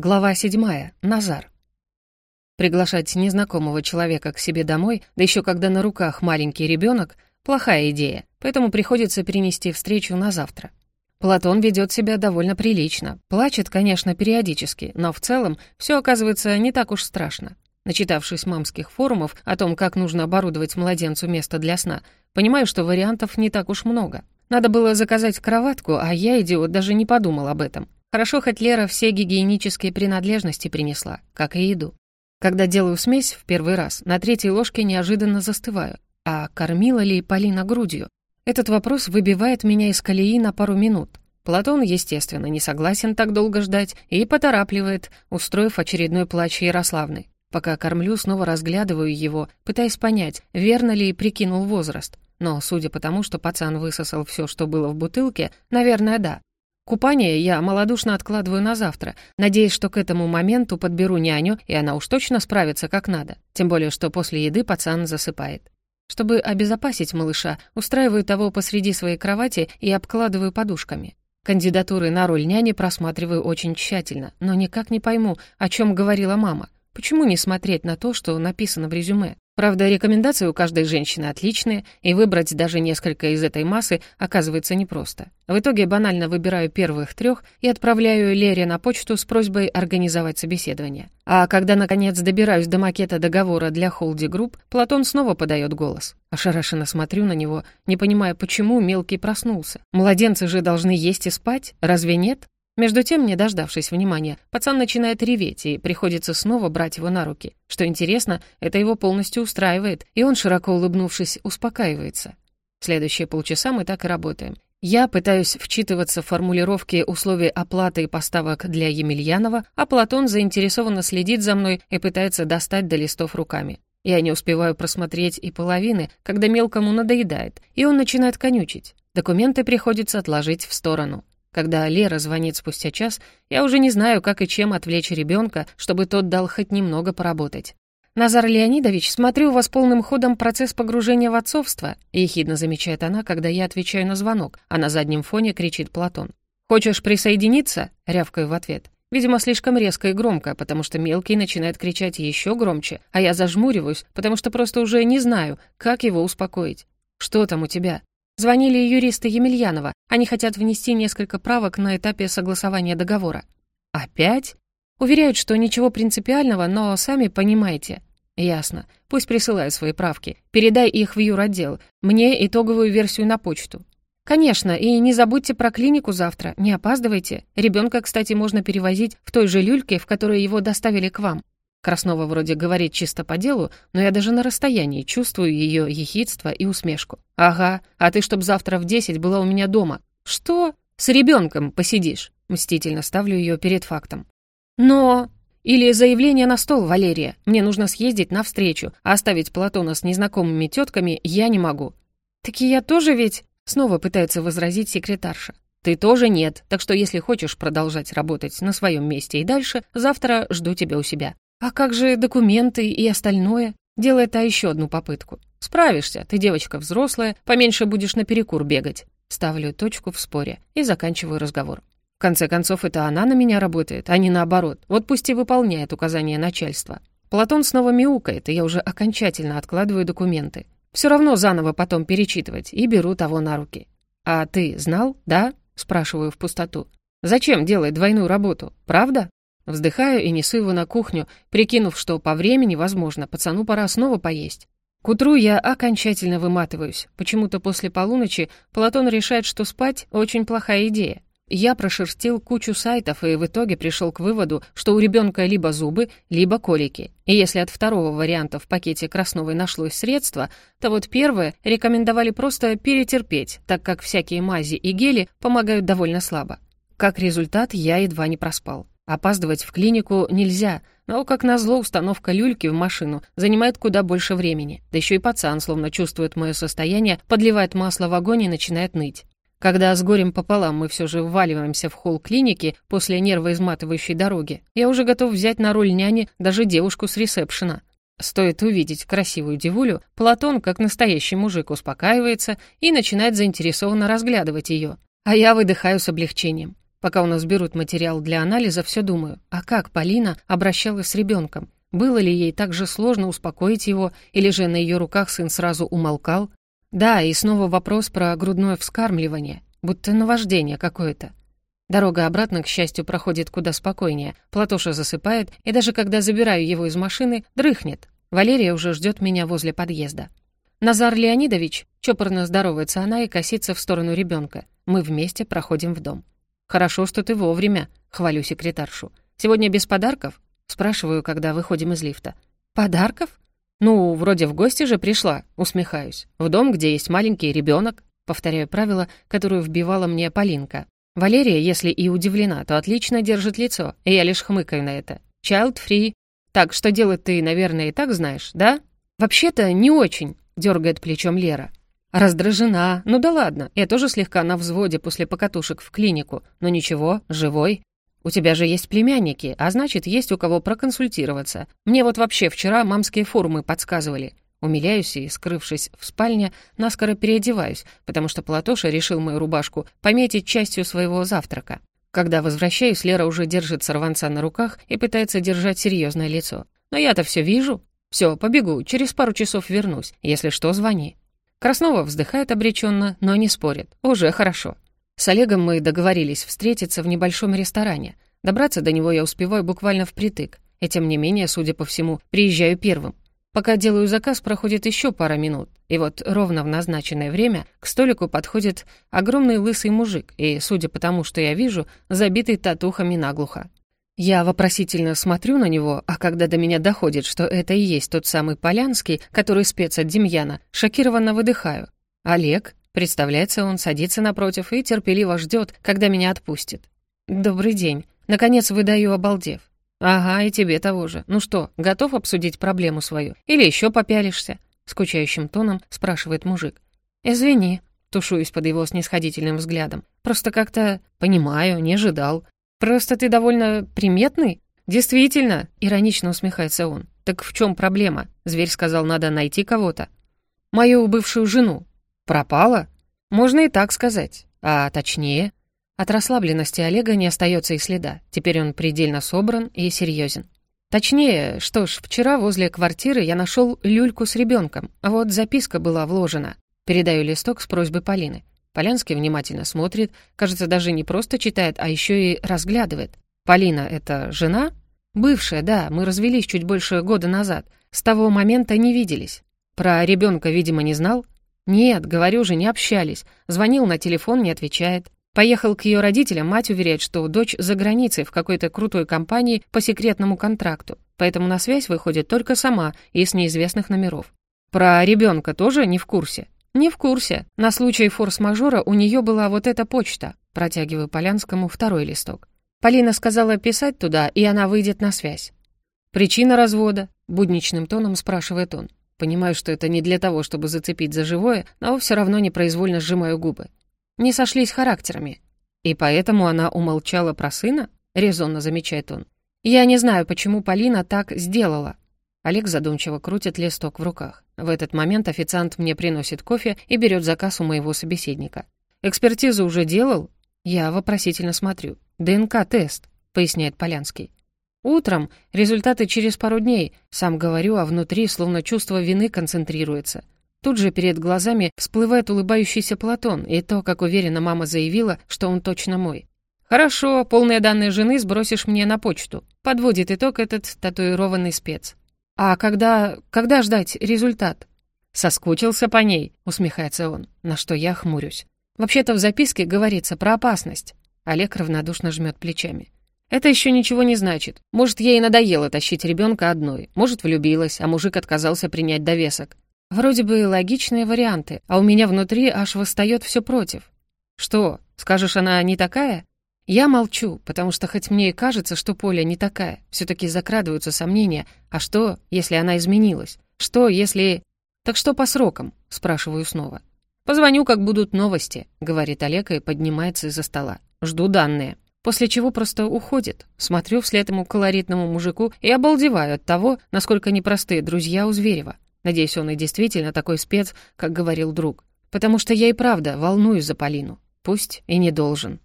Глава седьмая. Назар. Приглашать незнакомого человека к себе домой, да еще когда на руках маленький ребенок, плохая идея, поэтому приходится перенести встречу на завтра. Платон ведет себя довольно прилично, плачет, конечно, периодически, но в целом все оказывается не так уж страшно. Начитавшись мамских форумов о том, как нужно оборудовать младенцу место для сна, понимаю, что вариантов не так уж много. Надо было заказать кроватку, а я, идиот, даже не подумал об этом. Хорошо, хоть Лера все гигиенические принадлежности принесла, как и еду. Когда делаю смесь в первый раз, на третьей ложке неожиданно застываю. А кормила ли Полина грудью? Этот вопрос выбивает меня из колеи на пару минут. Платон, естественно, не согласен так долго ждать и поторапливает, устроив очередной плач Ярославны. Пока кормлю, снова разглядываю его, пытаясь понять, верно ли прикинул возраст. Но, судя по тому, что пацан высосал все, что было в бутылке, наверное, да. Купание я малодушно откладываю на завтра, надеясь, что к этому моменту подберу няню, и она уж точно справится как надо. Тем более, что после еды пацан засыпает. Чтобы обезопасить малыша, устраиваю того посреди своей кровати и обкладываю подушками. Кандидатуры на роль няни просматриваю очень тщательно, но никак не пойму, о чем говорила мама. Почему не смотреть на то, что написано в резюме? Правда, рекомендации у каждой женщины отличные, и выбрать даже несколько из этой массы оказывается непросто. В итоге банально выбираю первых трех и отправляю Лере на почту с просьбой организовать собеседование. А когда, наконец, добираюсь до макета договора для Холди Групп, Платон снова подает голос. Ошарашенно смотрю на него, не понимая, почему мелкий проснулся. Младенцы же должны есть и спать, разве нет? Между тем, не дождавшись внимания, пацан начинает реветь, и приходится снова брать его на руки. Что интересно, это его полностью устраивает, и он, широко улыбнувшись, успокаивается. Следующие полчаса мы так и работаем. Я пытаюсь вчитываться в формулировки условий оплаты и поставок для Емельянова, а Платон заинтересованно следит за мной и пытается достать до листов руками. Я не успеваю просмотреть и половины, когда мелкому надоедает, и он начинает конючить. Документы приходится отложить в сторону. Когда Лера звонит спустя час, я уже не знаю, как и чем отвлечь ребенка, чтобы тот дал хоть немного поработать. «Назар Леонидович, смотрю, у вас полным ходом процесс погружения в отцовство», ехидно замечает она, когда я отвечаю на звонок, а на заднем фоне кричит Платон. «Хочешь присоединиться?» — рявкаю в ответ. Видимо, слишком резко и громко, потому что мелкий начинает кричать еще громче, а я зажмуриваюсь, потому что просто уже не знаю, как его успокоить. «Что там у тебя?» Звонили юристы Емельянова. Они хотят внести несколько правок на этапе согласования договора. Опять? Уверяют, что ничего принципиального, но сами понимаете. Ясно. Пусть присылают свои правки. Передай их в юротдел. Мне итоговую версию на почту. Конечно, и не забудьте про клинику завтра. Не опаздывайте. Ребенка, кстати, можно перевозить в той же люльке, в которой его доставили к вам. Краснова вроде говорит чисто по делу, но я даже на расстоянии чувствую ее ехидство и усмешку. «Ага, а ты чтоб завтра в десять была у меня дома». «Что? С ребенком посидишь?» Мстительно ставлю ее перед фактом. «Но...» «Или заявление на стол, Валерия. Мне нужно съездить навстречу, а оставить Платона с незнакомыми тетками я не могу». «Так и я тоже ведь...» Снова пытается возразить секретарша. «Ты тоже нет, так что если хочешь продолжать работать на своем месте и дальше, завтра жду тебя у себя. «А как же документы и остальное?» Делает та еще одну попытку. «Справишься, ты девочка взрослая, поменьше будешь наперекур бегать». Ставлю точку в споре и заканчиваю разговор. В конце концов, это она на меня работает, а не наоборот. Вот пусть и выполняет указания начальства. Платон снова мяукает, и я уже окончательно откладываю документы. Все равно заново потом перечитывать, и беру того на руки. «А ты знал, да?» — спрашиваю в пустоту. «Зачем делать двойную работу, правда?» Вздыхаю и несу его на кухню, прикинув, что по времени, возможно, пацану пора снова поесть. К утру я окончательно выматываюсь. Почему-то после полуночи Платон решает, что спать — очень плохая идея. Я прошерстил кучу сайтов и в итоге пришел к выводу, что у ребенка либо зубы, либо колики. И если от второго варианта в пакете Красновой нашлось средство, то вот первое рекомендовали просто перетерпеть, так как всякие мази и гели помогают довольно слабо. Как результат, я едва не проспал. Опаздывать в клинику нельзя, но, как назло, установка люльки в машину занимает куда больше времени. Да еще и пацан, словно чувствует мое состояние, подливает масло в огонь и начинает ныть. Когда с горем пополам мы все же вваливаемся в холл клиники после нервоизматывающей дороги, я уже готов взять на роль няни даже девушку с ресепшена. Стоит увидеть красивую девулю, Платон, как настоящий мужик, успокаивается и начинает заинтересованно разглядывать ее. А я выдыхаю с облегчением. Пока у нас берут материал для анализа, все думаю, а как Полина обращалась с ребенком? Было ли ей так же сложно успокоить его, или же на ее руках сын сразу умолкал? Да, и снова вопрос про грудное вскармливание, будто наваждение какое-то. Дорога обратно, к счастью, проходит куда спокойнее. Платоша засыпает, и даже когда забираю его из машины, дрыхнет. Валерия уже ждет меня возле подъезда. Назар Леонидович, чопорно здоровается она и косится в сторону ребенка. Мы вместе проходим в дом. «Хорошо, что ты вовремя», — хвалю секретаршу. «Сегодня без подарков?» — спрашиваю, когда выходим из лифта. «Подарков?» «Ну, вроде в гости же пришла», — усмехаюсь. «В дом, где есть маленький ребенок. повторяю правило, которое вбивала мне Полинка. Валерия, если и удивлена, то отлично держит лицо, и я лишь хмыкаю на это. «Child-free». «Так, что делать ты, наверное, и так знаешь, да?» «Вообще-то не очень», — дергает плечом Лера. Раздражена. Ну да ладно, я тоже слегка на взводе после покатушек в клинику. Но ничего, живой. У тебя же есть племянники, а значит, есть у кого проконсультироваться. Мне вот вообще вчера мамские форумы подсказывали. Умиляюсь и, скрывшись в спальне, наскоро переодеваюсь, потому что Платоша решил мою рубашку пометить частью своего завтрака. Когда возвращаюсь, Лера уже держит сорванца на руках и пытается держать серьезное лицо. Но я-то все вижу. Все, побегу, через пару часов вернусь. Если что, звони. Краснова вздыхает обреченно, но не спорит. Уже хорошо. С Олегом мы договорились встретиться в небольшом ресторане. Добраться до него я успеваю буквально впритык. И тем не менее, судя по всему, приезжаю первым. Пока делаю заказ, проходит еще пара минут. И вот ровно в назначенное время к столику подходит огромный лысый мужик и, судя по тому, что я вижу, забитый татухами наглухо. Я вопросительно смотрю на него, а когда до меня доходит, что это и есть тот самый Полянский, который спец от Демьяна, шокированно выдыхаю. «Олег?» Представляется он, садится напротив и терпеливо ждет, когда меня отпустит. «Добрый день». Наконец выдаю, обалдев. «Ага, и тебе того же. Ну что, готов обсудить проблему свою? Или еще попялишься?» Скучающим тоном спрашивает мужик. «Извини», тушуюсь под его снисходительным взглядом. «Просто как-то... Понимаю, не ожидал. «Просто ты довольно приметный?» «Действительно», — иронично усмехается он. «Так в чем проблема?» Зверь сказал, надо найти кого-то. «Мою бывшую жену». «Пропала?» «Можно и так сказать. А точнее...» От расслабленности Олега не остается и следа. Теперь он предельно собран и серьезен. Точнее, что ж, вчера возле квартиры я нашел люльку с ребенком, вот записка была вложена. Передаю листок с просьбой Полины. Полянский внимательно смотрит, кажется, даже не просто читает, а еще и разглядывает. «Полина — это жена?» «Бывшая, да, мы развелись чуть больше года назад. С того момента не виделись. Про ребенка, видимо, не знал?» «Нет, говорю же, не общались. Звонил на телефон, не отвечает. Поехал к ее родителям, мать уверяет, что дочь за границей в какой-то крутой компании по секретному контракту, поэтому на связь выходит только сама и с неизвестных номеров. Про ребенка тоже не в курсе. «Не в курсе. На случай форс-мажора у нее была вот эта почта». Протягиваю Полянскому второй листок. Полина сказала писать туда, и она выйдет на связь. «Причина развода?» — будничным тоном спрашивает он. Понимаю, что это не для того, чтобы зацепить за живое, но все равно непроизвольно сжимаю губы. Не сошлись характерами. И поэтому она умолчала про сына? Резонно замечает он. Я не знаю, почему Полина так сделала. Олег задумчиво крутит листок в руках. В этот момент официант мне приносит кофе и берет заказ у моего собеседника. «Экспертизу уже делал?» Я вопросительно смотрю. «ДНК-тест», — поясняет Полянский. «Утром, результаты через пару дней. Сам говорю, а внутри словно чувство вины концентрируется. Тут же перед глазами всплывает улыбающийся Платон и то, как уверенно мама заявила, что он точно мой. «Хорошо, полные данные жены сбросишь мне на почту», — подводит итог этот татуированный спец. «А когда... когда ждать результат?» «Соскучился по ней», — усмехается он, на что я хмурюсь. «Вообще-то в записке говорится про опасность». Олег равнодушно жмет плечами. «Это еще ничего не значит. Может, ей надоело тащить ребенка одной. Может, влюбилась, а мужик отказался принять довесок. Вроде бы логичные варианты, а у меня внутри аж восстает все против. Что, скажешь, она не такая? Я молчу, потому что хоть мне и кажется, что Поля не такая, все-таки закрадываются сомнения, а что, если она изменилась? Что, если... Так что по срокам? Спрашиваю снова. «Позвоню, как будут новости», — говорит Олег и поднимается из-за стола. «Жду данные». После чего просто уходит. Смотрю вслед ему колоритному мужику и обалдеваю от того, насколько непростые друзья у Зверева. Надеюсь, он и действительно такой спец, как говорил друг. Потому что я и правда волнуюсь за Полину. Пусть и не должен.